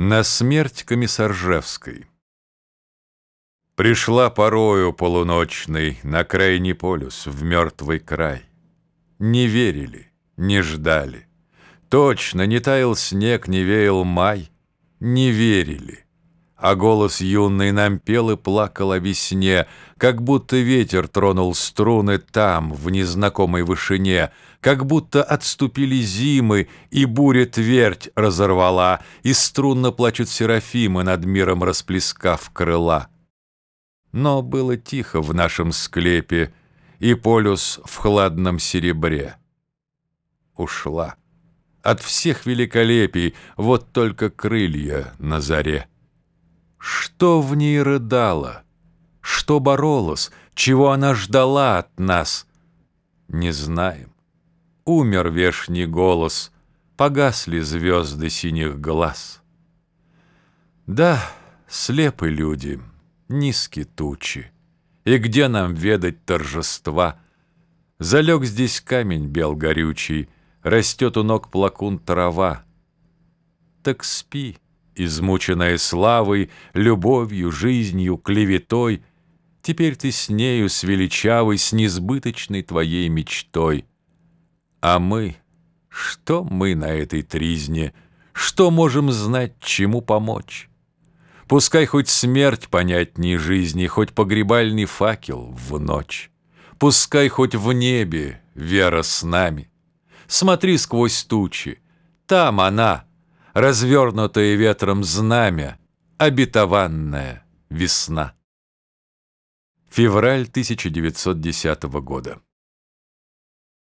На смерть Комиссаржевской Пришла порою полуночный На крайний полюс, в мертвый край. Не верили, не ждали. Точно не таял снег, не веял май. Не верили. А голос юный нам пел и плакал о весне, Как будто ветер тронул струны там, в незнакомой вышине, Как будто отступили зимы, и буря твердь разорвала, И струнно плачут серафимы, над миром расплескав крыла. Но было тихо в нашем склепе, И полюс в хладном серебре. Ушла. От всех великолепий Вот только крылья на заре. Что в ней рыдало? Что боролось? Чего она ждала от нас? Не знаем. Умер вешний голос, Погасли звезды синих глаз. Да, слепы люди, низки тучи, И где нам ведать торжества? Залег здесь камень бел горючий, Растет у ног плакун трава. Так спи, измученная славой, любовью, жизнью, клеветой, Теперь ты с нею, с величавой, с несбыточной твоей мечтой. А мы, что мы на этой тризне, что можем знать, чему помочь? Пускай хоть смерть понятней жизни, хоть погребальный факел в ночь. Пускай хоть в небе вера с нами. Смотри сквозь тучи, там она — развернутое ветром знамя, обетованная весна. Февраль 1910 года.